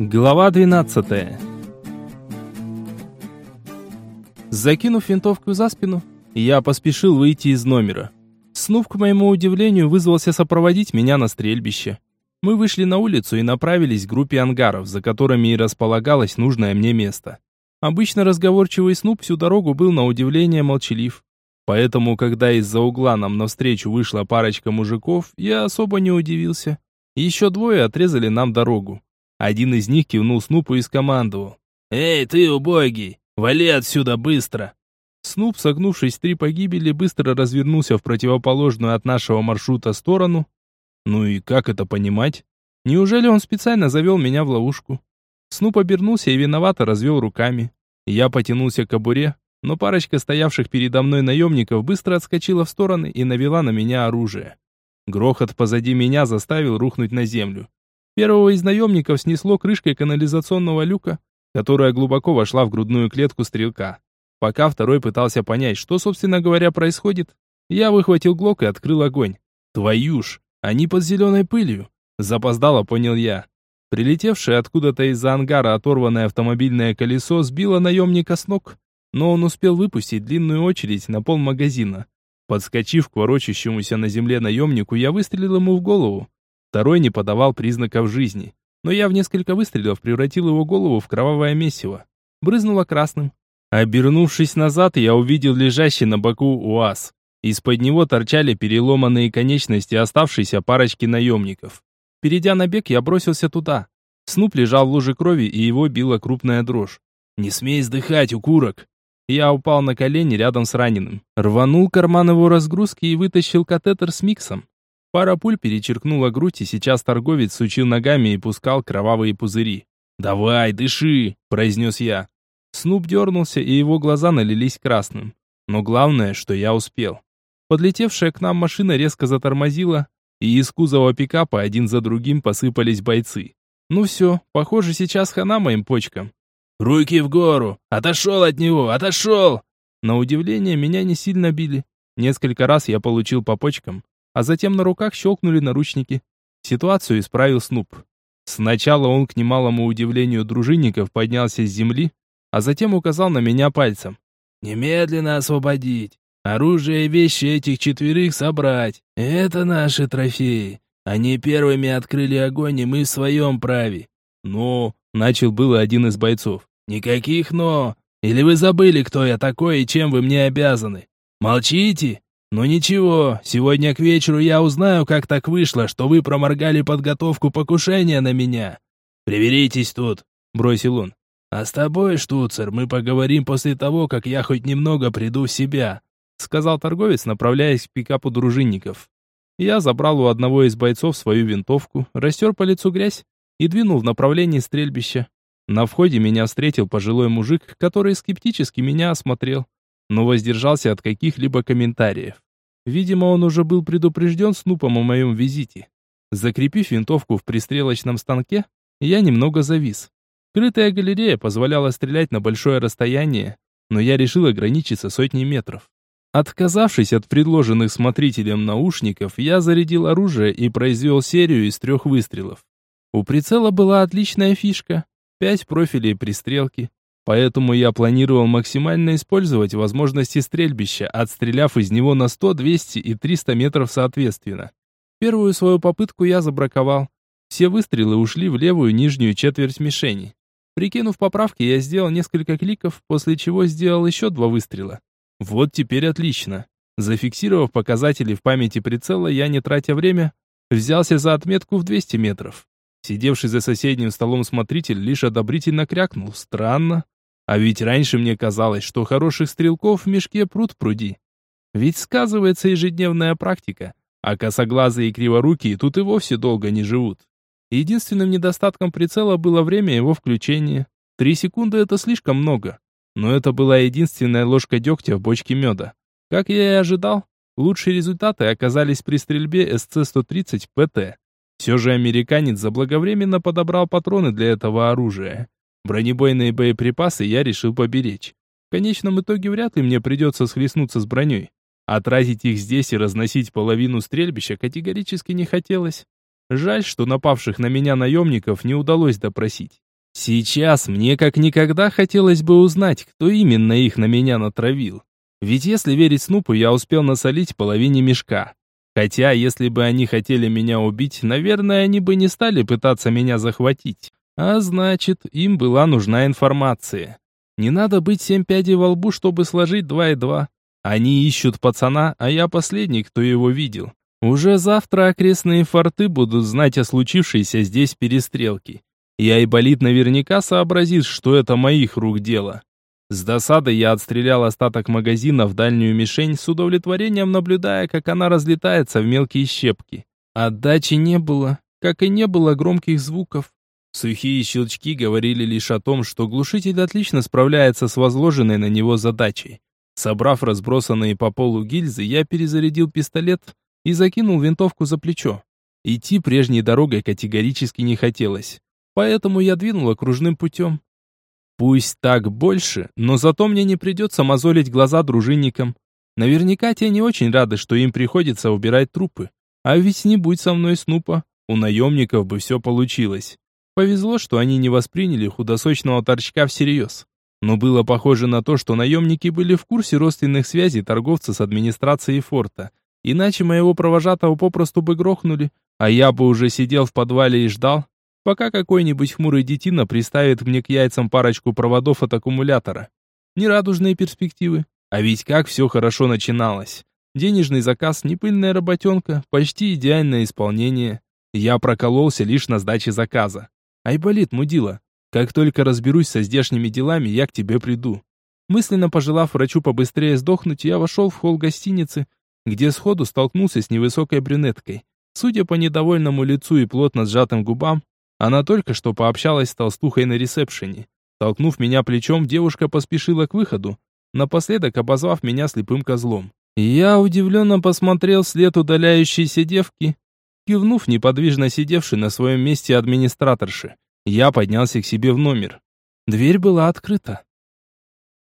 Глава 12. Закинув винтовку за спину, я поспешил выйти из номера. Снув, к моему удивлению, вызвался сопроводить меня на стрельбище. Мы вышли на улицу и направились к группе ангаров, за которыми и располагалось нужное мне место. Обычно разговорчивый Снуп всю дорогу был на удивление молчалив. Поэтому, когда из-за угла нам навстречу вышла парочка мужиков, я особо не удивился. Еще двое отрезали нам дорогу. Один из них кивнул Снупу и скомандовал. «Эй, ты убогий! Вали отсюда быстро!» Снуп, согнувшись в три погибели, быстро развернулся в противоположную от нашего маршрута сторону. Ну и как это понимать? Неужели он специально завел меня в ловушку? Снуп обернулся и виновато развел руками. Я потянулся к кобуре, но парочка стоявших передо мной наемников быстро отскочила в стороны и навела на меня оружие. Грохот позади меня заставил рухнуть на землю. Первого из наемников снесло крышкой канализационного люка, которая глубоко вошла в грудную клетку стрелка. Пока второй пытался понять, что, собственно говоря, происходит, я выхватил глок и открыл огонь. Твою ж, они под зеленой пылью. Запоздало, понял я. Прилетевшее откуда-то из-за ангара оторванное автомобильное колесо сбило наемника с ног, но он успел выпустить длинную очередь на пол магазина. Подскочив к ворочащемуся на земле наемнику, я выстрелил ему в голову. Второй не подавал признаков жизни, но я в несколько выстрелов превратил его голову в кровавое месиво. Брызнуло красным. Обернувшись назад, я увидел лежащий на боку УАЗ. Из-под него торчали переломанные конечности оставшейся парочки наемников. Перейдя на бег, я бросился туда. Снуп лежал в луже крови, и его била крупная дрожь. «Не смей сдыхать, укурок!» Я упал на колени рядом с раненым. Рванул карман его разгрузки и вытащил катетер с миксом. Пара пуль перечеркнула грудь, и сейчас торговец сучил ногами и пускал кровавые пузыри. «Давай, дыши!» – произнес я. Снуп дернулся, и его глаза налились красным. Но главное, что я успел. Подлетевшая к нам машина резко затормозила, и из кузова пикапа один за другим посыпались бойцы. Ну все, похоже, сейчас хана моим почкам. «Руки в гору! Отошел от него! Отошел!» На удивление, меня не сильно били. Несколько раз я получил по почкам, а затем на руках щелкнули наручники. Ситуацию исправил Снуп. Сначала он, к немалому удивлению дружинников, поднялся с земли, а затем указал на меня пальцем. «Немедленно освободить! Оружие и вещи этих четверых собрать! Это наши трофеи! Они первыми открыли огонь, и мы в своем праве!» «Но...» — начал было один из бойцов. «Никаких «но». Или вы забыли, кто я такой и чем вы мне обязаны? Молчите? «Ну ничего, сегодня к вечеру я узнаю, как так вышло, что вы проморгали подготовку покушения на меня. Приберитесь тут», — бросил он. «А с тобой, штуцер, мы поговорим после того, как я хоть немного приду в себя», — сказал торговец, направляясь к пикапу дружинников. Я забрал у одного из бойцов свою винтовку, растер по лицу грязь и двинул в направлении стрельбища. На входе меня встретил пожилой мужик, который скептически меня осмотрел но воздержался от каких-либо комментариев. Видимо, он уже был предупрежден Снупом о моем визите. Закрепив винтовку в пристрелочном станке, я немного завис. Крытая галерея позволяла стрелять на большое расстояние, но я решил ограничиться сотней метров. Отказавшись от предложенных смотрителем наушников, я зарядил оружие и произвел серию из трех выстрелов. У прицела была отличная фишка. Пять профилей пристрелки, Поэтому я планировал максимально использовать возможности стрельбища, отстреляв из него на 100, 200 и 300 метров соответственно. Первую свою попытку я забраковал. Все выстрелы ушли в левую нижнюю четверть мишени. Прикинув поправки, я сделал несколько кликов, после чего сделал еще два выстрела. Вот теперь отлично. Зафиксировав показатели в памяти прицела, я, не тратя время, взялся за отметку в 200 метров. Сидевший за соседним столом смотритель лишь одобрительно крякнул. Странно. А ведь раньше мне казалось, что хороших стрелков в мешке пруд пруди. Ведь сказывается ежедневная практика, а косоглазые и криворукие тут и вовсе долго не живут. Единственным недостатком прицела было время его включения. Три секунды это слишком много. Но это была единственная ложка дегтя в бочке меда. Как я и ожидал, лучшие результаты оказались при стрельбе СЦ-130 ПТ. Все же американец заблаговременно подобрал патроны для этого оружия. Бронебойные боеприпасы я решил поберечь. В конечном итоге вряд ли мне придется схлестнуться с броней. Тратить их здесь и разносить половину стрельбища категорически не хотелось. Жаль, что напавших на меня наемников не удалось допросить. Сейчас мне как никогда хотелось бы узнать, кто именно их на меня натравил. Ведь если верить Снупу, я успел насолить половине мешка. Хотя, если бы они хотели меня убить, наверное, они бы не стали пытаться меня захватить. А значит, им была нужна информация. Не надо быть семь пядей во лбу, чтобы сложить два и два. Они ищут пацана, а я последний, кто его видел. Уже завтра окрестные форты будут знать о случившейся здесь перестрелке. И Айболит наверняка сообразит, что это моих рук дело. С досадой я отстрелял остаток магазина в дальнюю мишень, с удовлетворением наблюдая, как она разлетается в мелкие щепки. Отдачи не было, как и не было громких звуков. Сухие щелчки говорили лишь о том, что глушитель отлично справляется с возложенной на него задачей. Собрав разбросанные по полу гильзы, я перезарядил пистолет и закинул винтовку за плечо. Идти прежней дорогой категорически не хотелось, поэтому я двинул окружным путем. Пусть так больше, но зато мне не придется мозолить глаза дружинникам. Наверняка те не очень рады, что им приходится убирать трупы. А ведь не будь со мной Снупа, у наемников бы все получилось. Повезло, что они не восприняли худосочного торчка всерьез. Но было похоже на то, что наемники были в курсе родственных связей торговца с администрацией форта. Иначе моего провожатого попросту бы грохнули, а я бы уже сидел в подвале и ждал, пока какой-нибудь хмурый детина приставит мне к яйцам парочку проводов от аккумулятора. Нерадужные перспективы. А ведь как все хорошо начиналось. Денежный заказ, непыльная работенка, почти идеальное исполнение. Я прокололся лишь на сдаче заказа. Айболит, мудила, как только разберусь со здешними делами, я к тебе приду. Мысленно пожелав врачу побыстрее сдохнуть, я вошел в холл гостиницы, где сходу столкнулся с невысокой брюнеткой. Судя по недовольному лицу и плотно сжатым губам, она только что пообщалась с толстухой на ресепшене. Толкнув меня плечом, девушка поспешила к выходу, напоследок обозвав меня слепым козлом. Я удивленно посмотрел след удаляющейся девки, кивнув неподвижно сидевшей на своем месте администраторши. Я поднялся к себе в номер. Дверь была открыта.